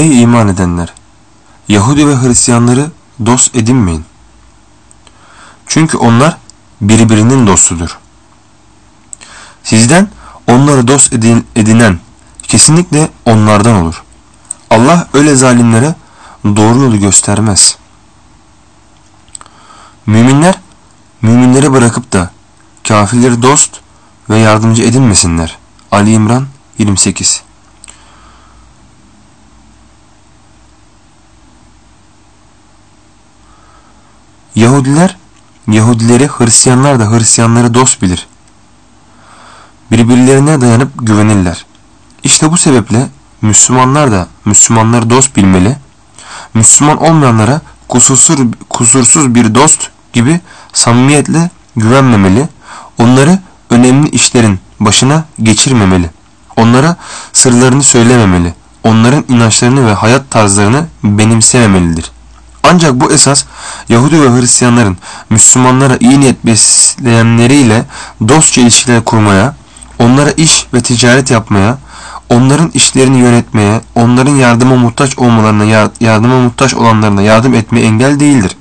Ey iman edenler! Yahudi ve Hristiyanları dost edinmeyin. Çünkü onlar birbirinin dostudur. Sizden onları dost edin, edinen kesinlikle onlardan olur. Allah öyle zalimlere doğru yolu göstermez. Müminler, müminleri bırakıp da kafirleri dost ve yardımcı edinmesinler. Ali İmran 28 Yahudiler, Yahudileri, Hristiyanlar da Hristiyanları dost bilir. Birbirlerine dayanıp güvenirler. İşte bu sebeple Müslümanlar da Müslümanları dost bilmeli, Müslüman olmayanlara kusursuz, kusursuz bir dost gibi samimiyetle güvenmemeli, onları önemli işlerin başına geçirmemeli, onlara sırlarını söylememeli, onların inançlarını ve hayat tarzlarını benimsememelidir. Ancak bu esas Yahudi ve Hristiyanların Müslümanlara iyi niyet besleyenleriyle dostça ilişkiler kurmaya, onlara iş ve ticaret yapmaya, onların işlerini yönetmeye, onların yardıma muhtaç olmalarına, yardıma muhtaç olanlarına yardım etmeye engel değildir.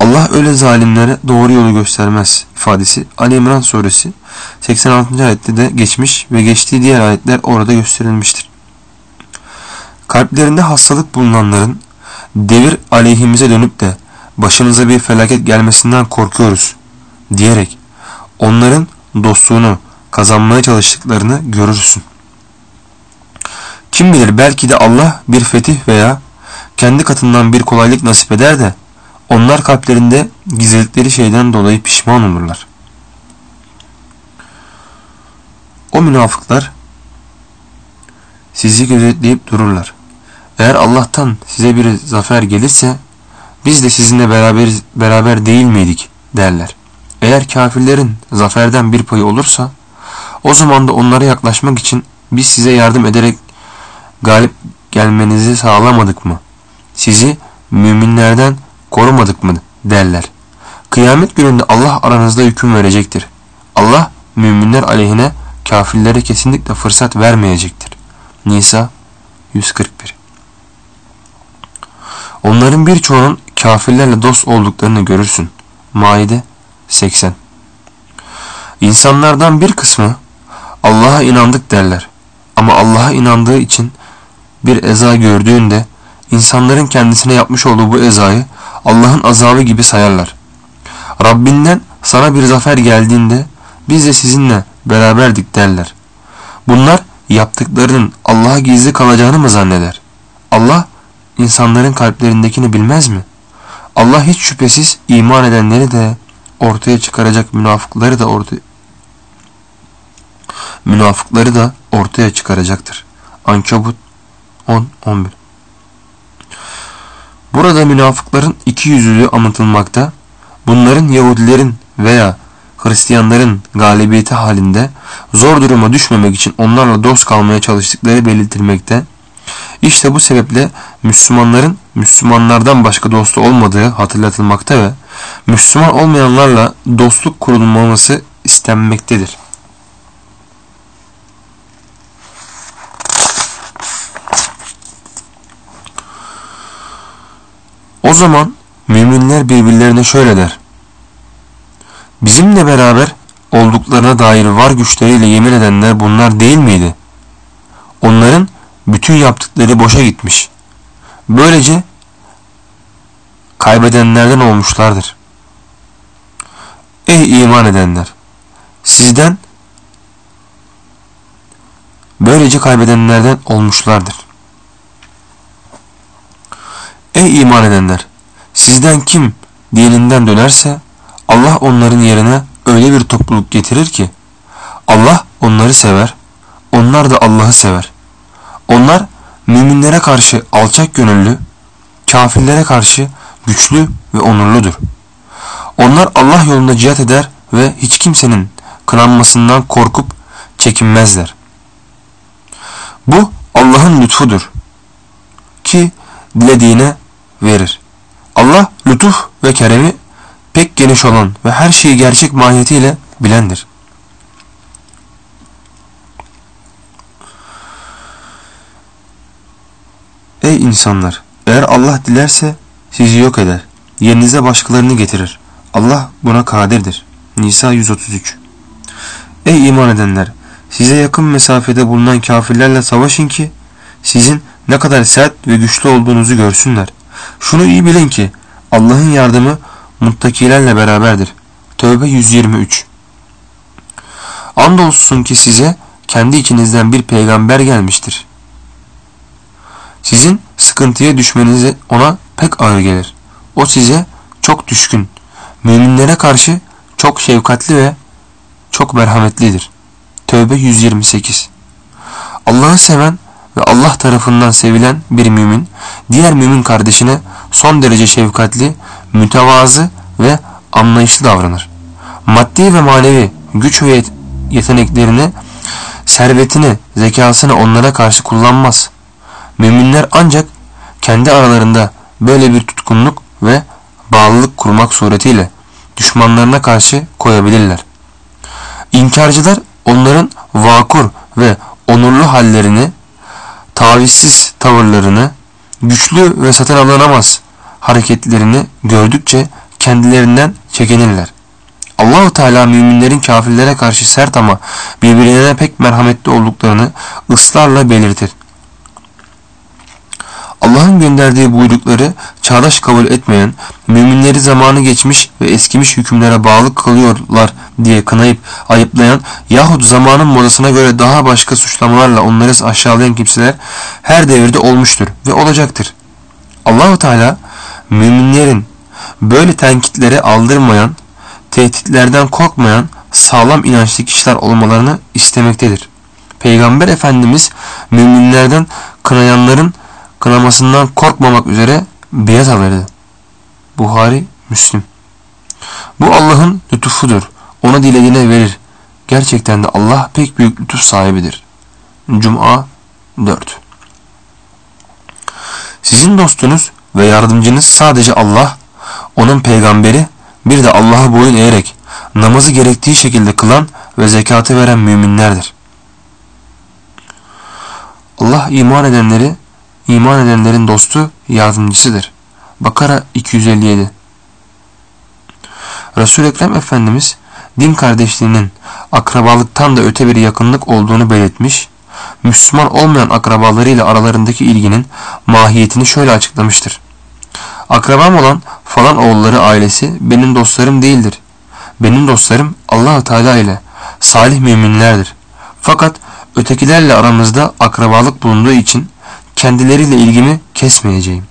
Allah öyle zalimlere doğru yolu göstermez ifadesi Ali İmran suresi 86. ayette de geçmiş ve geçtiği diğer ayetler orada gösterilmiştir. Kalplerinde hastalık bulunanların devir aleyhimize dönüp de başımıza bir felaket gelmesinden korkuyoruz diyerek onların dostluğunu kazanmaya çalıştıklarını görürsün. Kim bilir belki de Allah bir fetih veya kendi katından bir kolaylık nasip eder de onlar kalplerinde gizledikleri şeyden dolayı pişman olurlar. O münafıklar sizi gözetleyip dururlar. Eğer Allah'tan size bir zafer gelirse biz de sizinle beraber, beraber değil miydik derler. Eğer kafirlerin zaferden bir payı olursa o zaman da onlara yaklaşmak için biz size yardım ederek galip gelmenizi sağlamadık mı? Sizi müminlerden korumadık mı derler. Kıyamet gününde Allah aranızda hüküm verecektir. Allah müminler aleyhine kafirlere kesinlikle fırsat vermeyecektir. Nisa 141 Onların birçoğunun kafirlerle dost olduklarını görürsün. Maide 80 İnsanlardan bir kısmı Allah'a inandık derler. Ama Allah'a inandığı için bir eza gördüğünde insanların kendisine yapmış olduğu bu ezayı Allah'ın azabı gibi sayarlar. Rabbinden sana bir zafer geldiğinde biz de sizinle beraberdik derler. Bunlar yaptıklarının Allah'a gizli kalacağını mı zanneder? Allah insanların kalplerindekini bilmez mi? Allah hiç şüphesiz iman edenleri de ortaya çıkaracak münafıkları da ortaya münafıkları da ortaya çıkaracaktır. Ankabut 10-11 Burada münafıkların iki yüzlülüğü anlatılmakta, bunların Yahudilerin veya Hristiyanların galibiyeti halinde zor duruma düşmemek için onlarla dost kalmaya çalıştıkları belirtilmekte. İşte bu sebeple Müslümanların Müslümanlardan başka dostu olmadığı hatırlatılmakta ve Müslüman olmayanlarla dostluk kurulmaması istenmektedir. O zaman müminler birbirlerine şöyle der. Bizimle beraber olduklarına dair var güçleriyle yemin edenler bunlar değil miydi? Onların bütün yaptıkları boşa gitmiş. Böylece kaybedenlerden olmuşlardır. Ey iman edenler! Sizden böylece kaybedenlerden olmuşlardır. Ey iman edenler! Sizden kim dininden dönerse Allah onların yerine öyle bir topluluk getirir ki Allah onları sever, onlar da Allah'ı sever. Onlar müminlere karşı alçak gönüllü, kafirlere karşı güçlü ve onurludur. Onlar Allah yolunda cihat eder ve hiç kimsenin kınanmasından korkup çekinmezler. Bu Allah'ın lütfudur ki dilediğine verir. Allah lütuf ve keremi pek geniş olan ve her şeyi gerçek mahiyetiyle bilendir. İnsanlar! Eğer Allah dilerse sizi yok eder. Yerinize başkalarını getirir. Allah buna kadirdir. Nisa 133 Ey iman edenler! Size yakın mesafede bulunan kafirlerle savaşın ki sizin ne kadar sert ve güçlü olduğunuzu görsünler. Şunu iyi bilin ki Allah'ın yardımı muttakilerle beraberdir. Tövbe 123 Andolsun ki size kendi içinizden bir peygamber gelmiştir. Sizin sıkıntıya düşmenize ona pek ağır gelir. O size çok düşkün, müminlere karşı çok şefkatli ve çok merhametlidir. Tövbe 128 Allah'ı seven ve Allah tarafından sevilen bir mümin, diğer mümin kardeşine son derece şefkatli, mütevazı ve anlayışlı davranır. Maddi ve manevi güç ve yeteneklerini, servetini, zekasını onlara karşı kullanmaz. Müminler ancak kendi aralarında böyle bir tutkunluk ve bağlılık kurmak suretiyle düşmanlarına karşı koyabilirler. İnkarcılar onların vakur ve onurlu hallerini, tavizsiz tavırlarını, güçlü ve satın alınamaz hareketlerini gördükçe kendilerinden çekinirler. Allahu Teala müminlerin kafirlere karşı sert ama birbirine pek merhametli olduklarını ısrarla belirtir. Allah'ın gönderdiği buyrukları çağdaş kabul etmeyen, müminleri zamanı geçmiş ve eskimiş hükümlere bağlı kalıyorlar diye kınayıp ayıplayan yahut zamanın modasına göre daha başka suçlamalarla onları aşağılayan kimseler her devirde olmuştur ve olacaktır. Allahu Teala müminlerin böyle tenkitlere aldırmayan, tehditlerden korkmayan sağlam inançlı kişiler olmalarını istemektedir. Peygamber Efendimiz müminlerden kınayanların kınamasından korkmamak üzere biat alırdı. Buhari, Müslim. Bu Allah'ın lütufudur. Ona dilediğine verir. Gerçekten de Allah pek büyük lütuf sahibidir. Cuma 4 Sizin dostunuz ve yardımcınız sadece Allah, onun peygamberi, bir de Allah'a boyun eğerek namazı gerektiği şekilde kılan ve zekatı veren müminlerdir. Allah iman edenleri iman edenlerin dostu, yardımcısıdır. Bakara 257 resul Ekrem Efendimiz din kardeşliğinin akrabalıktan da öte bir yakınlık olduğunu belirtmiş, Müslüman olmayan akrabalarıyla aralarındaki ilginin mahiyetini şöyle açıklamıştır. Akrabam olan falan oğulları ailesi benim dostlarım değildir. Benim dostlarım allah Teala ile salih müminlerdir. Fakat ötekilerle aramızda akrabalık bulunduğu için kendileriyle ilgimi kesmeyeceğim.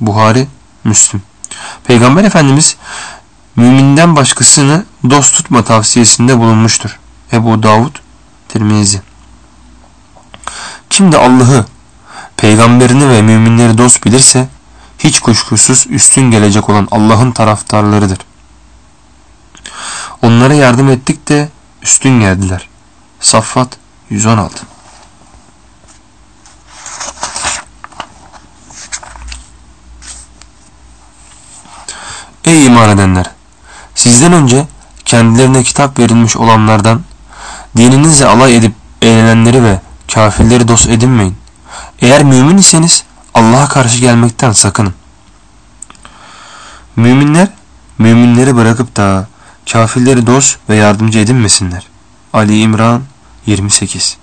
Buhari, Müslüm. Peygamber Efendimiz müminden başkasını dost tutma tavsiyesinde bulunmuştur. Ebu Davud, Tirmizi. Kim de Allah'ı, peygamberini ve müminleri dost bilirse hiç kuşkusuz üstün gelecek olan Allah'ın taraftarlarıdır. Onlara yardım ettik de üstün geldiler. Saffat 116 İman edenler! Sizden önce kendilerine kitap verilmiş olanlardan dininizle alay edip eğlenenleri ve kafirleri dost edinmeyin. Eğer mümin iseniz Allah'a karşı gelmekten sakının. Müminler, müminleri bırakıp da kafirleri dost ve yardımcı edinmesinler. Ali İmran 28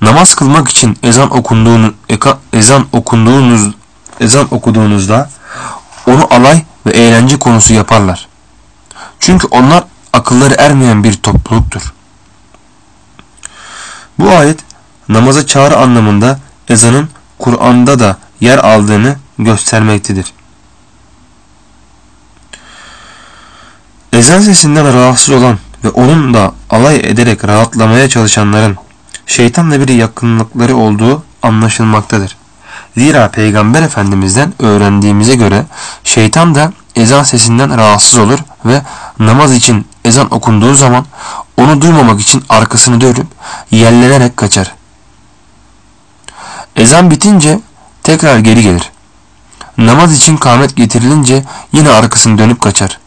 Namaz kılmak için ezan okunduğunu ezan okunduğunuz ezan okuduğunuzda onu alay ve eğlence konusu yaparlar. Çünkü onlar akılları ermeyen bir topluluktur. Bu ayet namaza çağrı anlamında ezanın Kur'an'da da yer aldığını göstermektedir. Ezan sesinden rahatsız olan ve onun da alay ederek rahatlamaya çalışanların şeytanla bir yakınlıkları olduğu anlaşılmaktadır. Zira Peygamber Efendimiz'den öğrendiğimize göre şeytan da ezan sesinden rahatsız olur ve namaz için ezan okunduğu zaman onu duymamak için arkasını dönüp yerlenerek kaçar. Ezan bitince tekrar geri gelir. Namaz için kamet getirilince yine arkasını dönüp kaçar.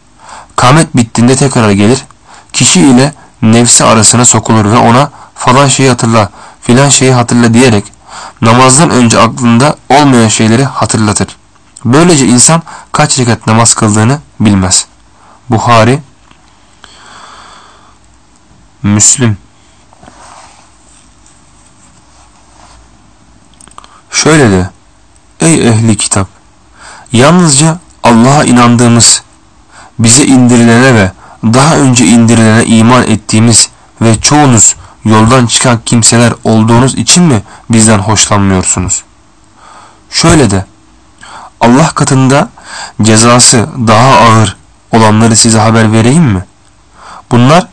Kamet bittiğinde tekrar gelir. Kişi ile nefsi arasına sokulur ve ona falan şeyi hatırla, filan şeyi hatırla diyerek namazdan önce aklında olmayan şeyleri hatırlatır. Böylece insan kaç rekat namaz kıldığını bilmez. Buhari Müslim Şöyle de Ey ehli kitap yalnızca Allah'a inandığımız bize indirilene ve daha önce indirilene iman ettiğimiz ve çoğunuz yoldan çıkan kimseler olduğunuz için mi bizden hoşlanmıyorsunuz? Şöyle de Allah katında cezası daha ağır olanları size haber vereyim mi? Bunlar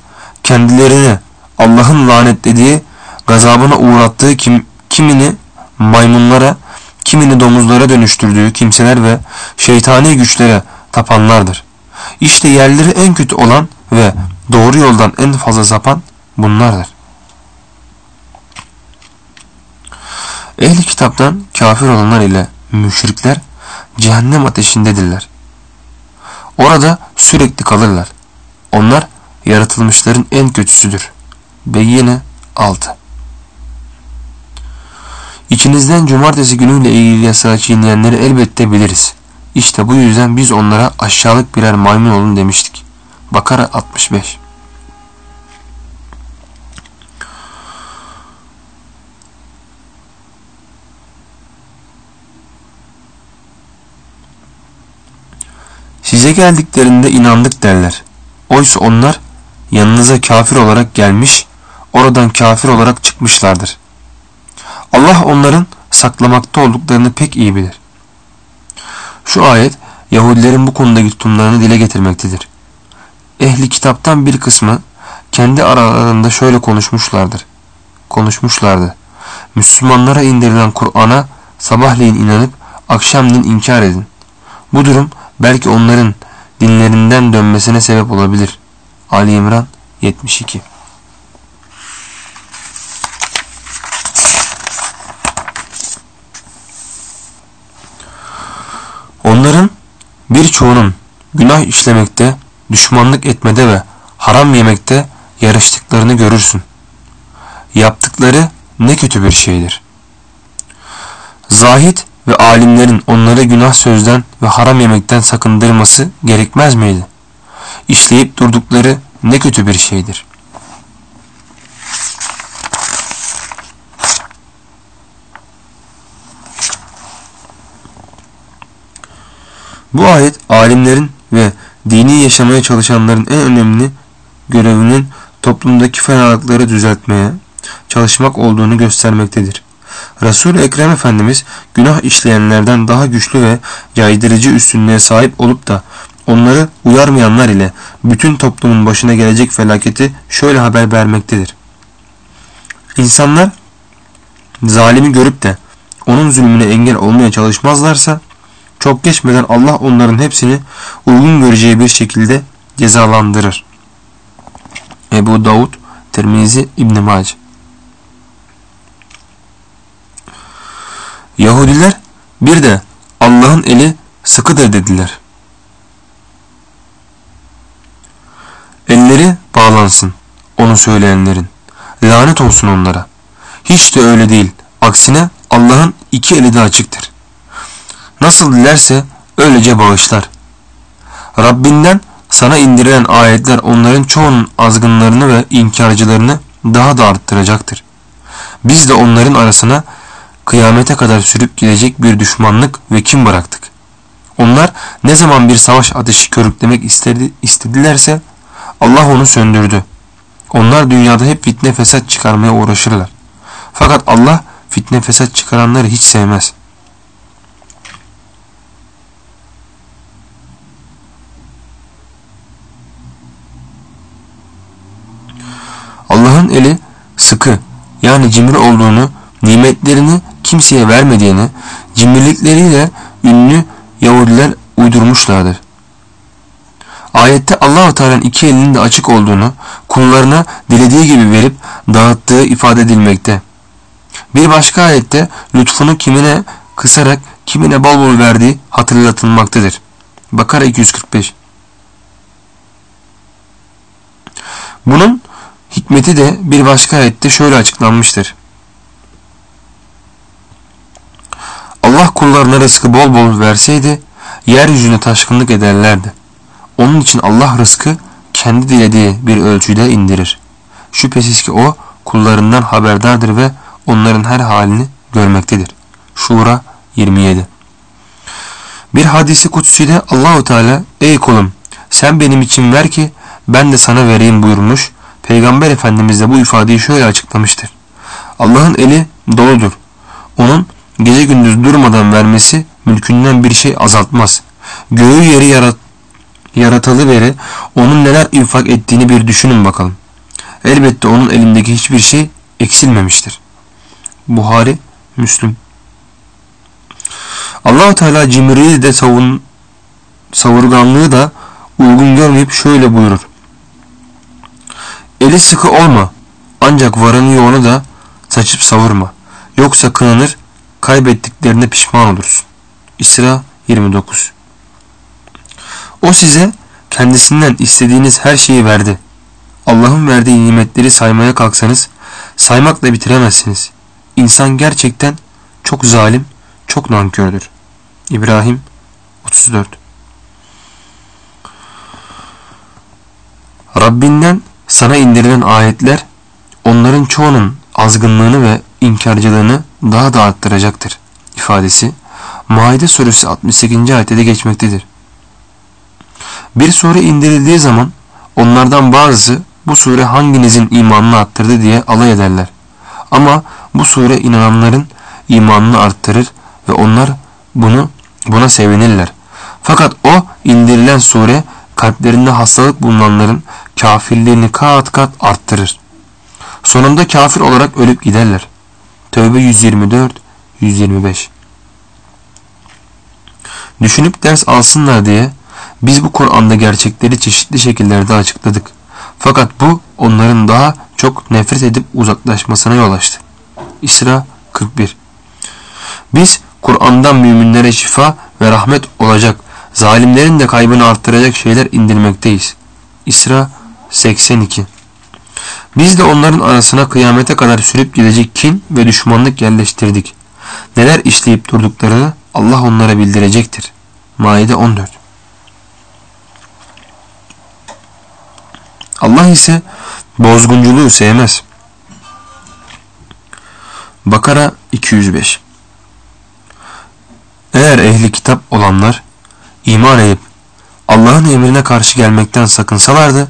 kendilerini Allah'ın lanetlediği, gazabına uğrattığı kim, kimini maymunlara, kimini domuzlara dönüştürdüğü kimseler ve şeytani güçlere tapanlardır. İşte yerleri en kötü olan ve doğru yoldan en fazla sapan bunlardır. Ehli kitaptan kafir olanlar ile müşrikler cehennem ateşindedirler. Orada sürekli kalırlar. Onlar yaratılmışların en kötüsüdür. Beyyine 6 İçinizden cumartesi günüyle ilgili yasağı çiğneyenleri elbette biliriz. İşte bu yüzden biz onlara aşağılık birer maymun olun demiştik. Bakara 65 Size geldiklerinde inandık derler. Oysa onlar yanınıza kafir olarak gelmiş, oradan kafir olarak çıkmışlardır. Allah onların saklamakta olduklarını pek iyi bilir. Şu ayet Yahudilerin bu konudaki tutumlarını dile getirmektedir. Ehli kitaptan bir kısmı kendi aralarında şöyle konuşmuşlardır. Konuşmuşlardı. Müslümanlara indirilen Kur'an'a sabahleyin inanıp akşamleyin inkar edin. Bu durum belki onların dinlerinden dönmesine sebep olabilir. Ali İmran 72 Onların birçoğunun günah işlemekte, düşmanlık etmede ve haram yemekte yarıştıklarını görürsün. Yaptıkları ne kötü bir şeydir. Zahit ve alimlerin onları günah sözden ve haram yemekten sakındırması gerekmez miydi? İşleyip durdukları ne kötü bir şeydir. Bu ayet alimlerin ve dini yaşamaya çalışanların en önemli görevinin toplumdaki fenalıkları düzeltmeye çalışmak olduğunu göstermektedir. Resul-i Ekrem Efendimiz günah işleyenlerden daha güçlü ve caydırıcı üstünlüğe sahip olup da onları uyarmayanlar ile bütün toplumun başına gelecek felaketi şöyle haber vermektedir. İnsanlar zalimi görüp de onun zulmüne engel olmaya çalışmazlarsa çok geçmeden Allah onların hepsini uygun göreceği bir şekilde cezalandırır. Ebu Davud, Tirmizi, İbn Mace Yahudiler bir de Allah'ın eli sıkıdır dediler. Elleri bağlansın onu söyleyenlerin. Lanet olsun onlara. Hiç de öyle değil. Aksine Allah'ın iki eli de açıktır. Nasıl dilerse öylece bağışlar. Rabbinden sana indirilen ayetler onların çoğunun azgınlarını ve inkarcılarını daha da arttıracaktır. Biz de onların arasına kıyamete kadar sürüp gidecek bir düşmanlık ve kim bıraktık. Onlar ne zaman bir savaş ateşi körüklemek istedi, istedilerse Allah onu söndürdü. Onlar dünyada hep fitne fesat çıkarmaya uğraşırlar. Fakat Allah fitne fesat çıkaranları hiç sevmez. Allah'ın eli sıkı yani cimri olduğunu, nimetlerini kimseye vermediğini, cimrilikleriyle ünlü Yahudiler uydurmuşlardır. Ayette Allah-u Teala'nın iki elinin de açık olduğunu, kullarına dilediği gibi verip dağıttığı ifade edilmekte. Bir başka ayette lütfunu kimine kısarak kimine bol bol verdiği hatırlatılmaktadır. Bakara 245 Bunun hikmeti de bir başka ayette şöyle açıklanmıştır. Kullarına rızkı bol bol verseydi yeryüzüne taşkınlık ederlerdi. Onun için Allah rızkı kendi dilediği bir ölçüde indirir. Şüphesiz ki o kullarından haberdardır ve onların her halini görmektedir. Şura 27 Bir hadisi kutside Allahu Teala ey kulum sen benim için ver ki ben de sana vereyim buyurmuş. Peygamber Efendimiz de bu ifadeyi şöyle açıklamıştır. Allah'ın eli doludur. Onun gece gündüz durmadan vermesi mülkünden bir şey azaltmaz. Göğü yeri yarat yaratalı beri onun neler infak ettiğini bir düşünün bakalım. Elbette onun elindeki hiçbir şey eksilmemiştir. Buhari, Müslüm. Allahu Teala cimriliği de savun, savurganlığı da uygun görmeyip şöyle buyurur. Eli sıkı olma ancak varanı yoğunu da saçıp savurma. Yoksa kınanır kaybettiklerine pişman olursun. İsra 29 O size kendisinden istediğiniz her şeyi verdi. Allah'ın verdiği nimetleri saymaya kalksanız saymakla bitiremezsiniz. İnsan gerçekten çok zalim, çok nankördür. İbrahim 34 Rabbinden sana indirilen ayetler onların çoğunun azgınlığını ve inkarcılığını daha da arttıracaktır ifadesi Maide suresi 68. ayette geçmektedir. Bir sure indirildiği zaman onlardan bazısı bu sure hanginizin imanını arttırdı diye alay ederler. Ama bu sure inananların imanını arttırır ve onlar bunu buna sevinirler. Fakat o indirilen sure kalplerinde hastalık bulunanların kafirliğini kat kat arttırır. Sonunda kafir olarak ölüp giderler. Tövbe 124 125 Düşünüp ders alsınlar diye biz bu Kur'an'da gerçekleri çeşitli şekillerde açıkladık. Fakat bu onların daha çok nefret edip uzaklaşmasına yol açtı. İsra 41 Biz Kur'an'dan müminlere şifa ve rahmet olacak, zalimlerin de kaybını arttıracak şeyler indirmekteyiz. İsra 82 Biz de onların arasına kıyamete kadar sürüp gidecek kin ve düşmanlık yerleştirdik. Neler işleyip durduklarını Allah onlara bildirecektir. Maide 14 Allah ise bozgunculuğu sevmez. Bakara 205 Eğer ehli kitap olanlar iman edip Allah'ın emrine karşı gelmekten sakınsalardı,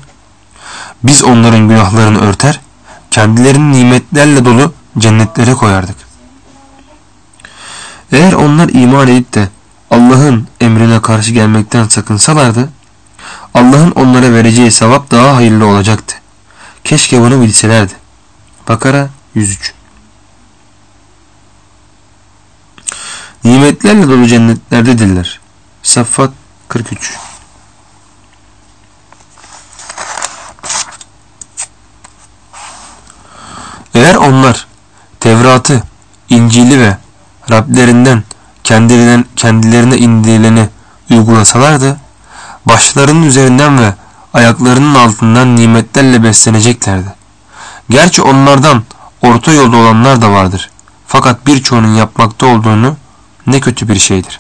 biz onların günahlarını örter, kendilerini nimetlerle dolu cennetlere koyardık. Eğer onlar iman edip de Allah'ın emrine karşı gelmekten sakınsalardı, Allah'ın onlara vereceği sevap daha hayırlı olacaktı. Keşke bunu bilselerdi. Bakara 103 Nimetlerle dolu cennetlerdedirler. Saffat 43 Eğer onlar Tevrat'ı, İncil'i ve Rablerinden kendilerine, kendilerine indirileni uygulasalardı, başlarının üzerinden ve ayaklarının altından nimetlerle besleneceklerdi. Gerçi onlardan orta yolda olanlar da vardır. Fakat birçoğunun yapmakta olduğunu ne kötü bir şeydir.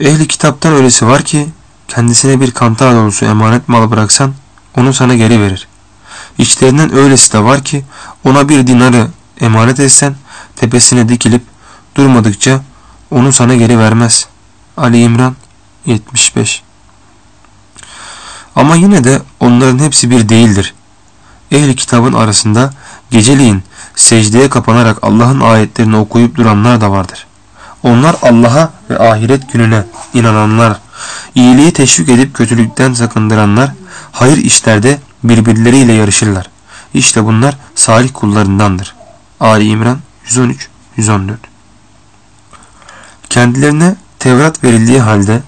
Ehli kitaptan öylesi var ki kendisine bir kantar dolusu emanet mal bıraksan onu sana geri verir. İçlerinden öylesi de var ki ona bir dinarı emanet etsen tepesine dikilip durmadıkça onu sana geri vermez. Ali İmran 75 Ama yine de onların hepsi bir değildir. Ehli kitabın arasında geceliğin secdeye kapanarak Allah'ın ayetlerini okuyup duranlar da vardır. Onlar Allah'a ve ahiret gününe inananlar, iyiliği teşvik edip kötülükten sakındıranlar, hayır işlerde birbirleriyle yarışırlar. İşte bunlar salih kullarındandır. Ali İmran 113-114 Kendilerine Tevrat verildiği halde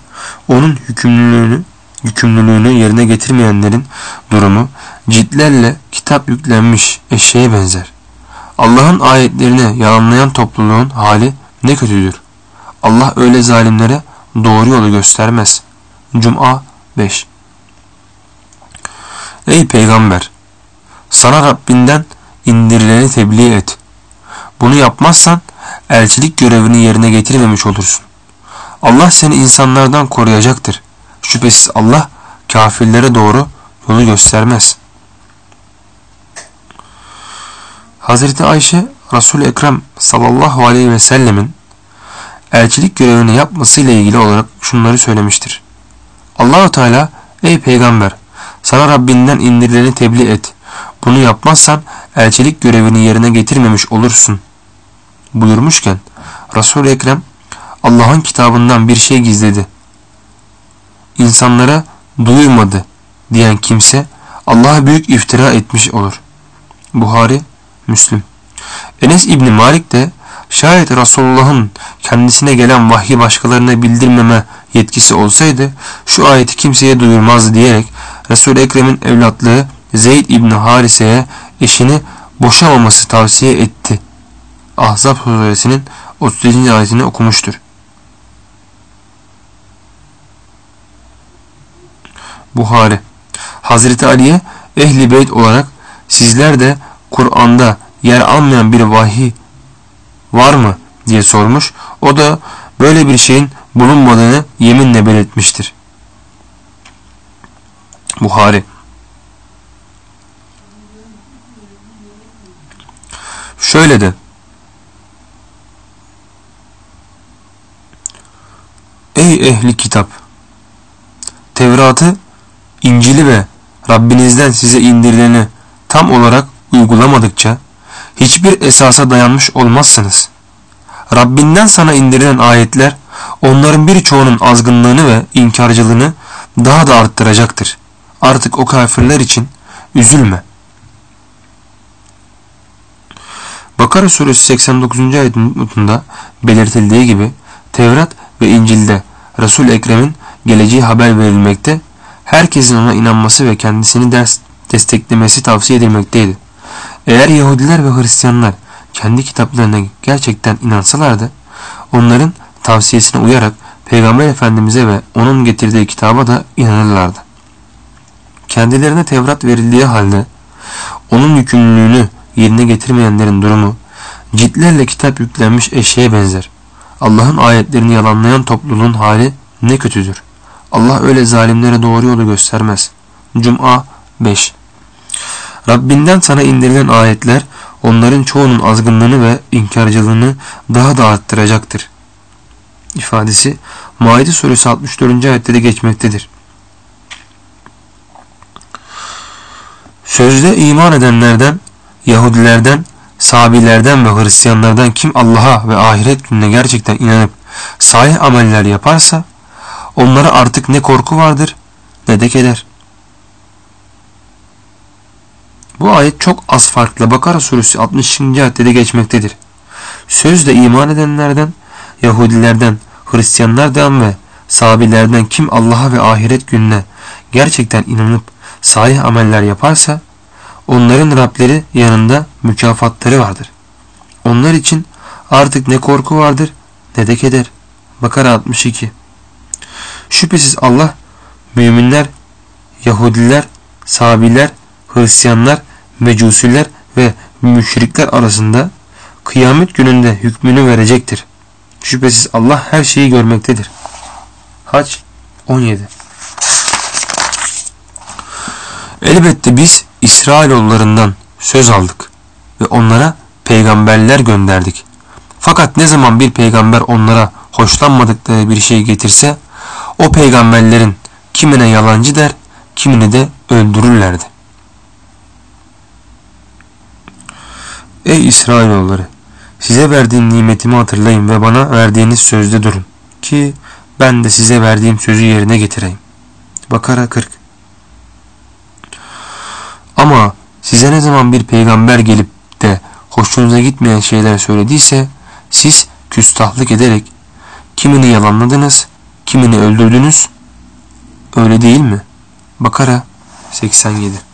onun hükümlülüğünü, yükümlülüğünü yerine getirmeyenlerin durumu ciltlerle kitap yüklenmiş eşeğe benzer. Allah'ın ayetlerini yalanlayan topluluğun hali ne kötüdür. Allah öyle zalimlere doğru yolu göstermez. Cuma 5 Ey peygamber! Sana Rabbinden indirileni tebliğ et. Bunu yapmazsan elçilik görevini yerine getirmemiş olursun. Allah seni insanlardan koruyacaktır. Şüphesiz Allah kafirlere doğru yolu göstermez. Hazreti Ayşe Resul-i Ekrem sallallahu aleyhi ve sellemin elçilik görevini yapmasıyla ilgili olarak şunları söylemiştir. Allahu Teala ey peygamber sana Rabbinden indirileni tebliğ et. Bunu yapmazsan elçilik görevini yerine getirmemiş olursun. Buyurmuşken Resul-i Ekrem Allah'ın kitabından bir şey gizledi. İnsanlara duyurmadı diyen kimse Allah'a büyük iftira etmiş olur. Buhari, Müslim. Enes İbni Malik de şayet Resulullah'ın kendisine gelen vahyi başkalarına bildirmeme yetkisi olsaydı şu ayeti kimseye duyurmazdı diyerek Resul-i Ekrem'in evlatlığı Zeyd İbni Harise'ye eşini boşamaması tavsiye etti. Ahzab suresinin 37. ayetini okumuştur. Buhari Hazreti Ali'ye ehli beyt olarak sizler de Kur'an'da yer almayan bir vahiy var mı diye sormuş. O da böyle bir şeyin bulunmadığını yeminle belirtmiştir. Buhari Şöyle de Ey ehli kitap! Tevrat'ı, İncil'i ve Rabbinizden size indirileni tam olarak uygulamadıkça hiçbir esasa dayanmış olmazsınız. Rabbinden sana indirilen ayetler onların birçoğunun azgınlığını ve inkarcılığını daha da arttıracaktır. Artık o kafirler için üzülme. Bakara suresi 89. ayetinde belirtildiği gibi Tevrat ve İncil'de Resul Ekrem'in geleceği haber verilmekte, herkesin ona inanması ve kendisini ders desteklemesi tavsiye edilmekteydi. Eğer Yahudiler ve Hristiyanlar kendi kitaplarına gerçekten inansalardı, onların tavsiyesine uyarak Peygamber Efendimiz'e ve onun getirdiği kitaba da inanırlardı. Kendilerine Tevrat verildiği halde onun yükümlülüğünü yerine getirmeyenlerin durumu ciltlerle kitap yüklenmiş eşeğe benzer. Allah'ın ayetlerini yalanlayan topluluğun hali ne kötüdür. Allah öyle zalimlere doğru yolu göstermez. Cuma 5 Rabbinden sana indirilen ayetler onların çoğunun azgınlığını ve inkarcılığını daha da arttıracaktır. İfadesi Maide suresi 64. ayette de geçmektedir. Sözde iman edenlerden, Yahudilerden, Sabilerden ve Hristiyanlardan kim Allah'a ve ahiret gününe gerçekten inanıp sahih ameller yaparsa onlara artık ne korku vardır ne de keder. Bu ayet çok az farklı Bakara suresi 60. ayette geçmektedir. Sözde iman edenlerden, Yahudilerden, Hristiyanlardan ve Sabilerden kim Allah'a ve ahiret gününe gerçekten inanıp sahih ameller yaparsa onların Rableri yanında mükafatları vardır. Onlar için artık ne korku vardır ne de keder. Bakara 62 Şüphesiz Allah müminler, Yahudiler, Sabiler, Hristiyanlar, Mecusiler ve müşrikler arasında kıyamet gününde hükmünü verecektir. Şüphesiz Allah her şeyi görmektedir. Haç 17 Elbette biz İsrailoğullarından söz aldık ve onlara peygamberler gönderdik. Fakat ne zaman bir peygamber onlara hoşlanmadıkları bir şey getirse o peygamberlerin kimine yalancı der, kimini de öldürürlerdi. Ey İsrailoğulları! Size verdiğim nimetimi hatırlayın ve bana verdiğiniz sözde durun ki ben de size verdiğim sözü yerine getireyim. Bakara 40 Ama size ne zaman bir peygamber gelip de hoşunuza gitmeyen şeyler söylediyse siz küstahlık ederek kimini yalanladınız, kimini öldürdünüz. Öyle değil mi? Bakara 87